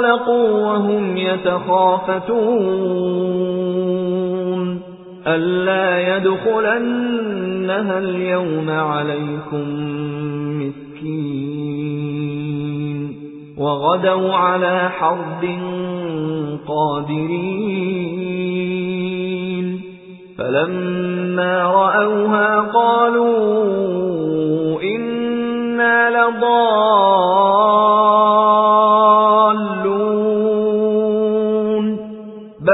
فانطلقوا وهم يتخافتون. ألا يدخلنها اليوم عليكم مسكين. وغدوا على حرب قادرين. فلما رأوها قالوا إنا لضالون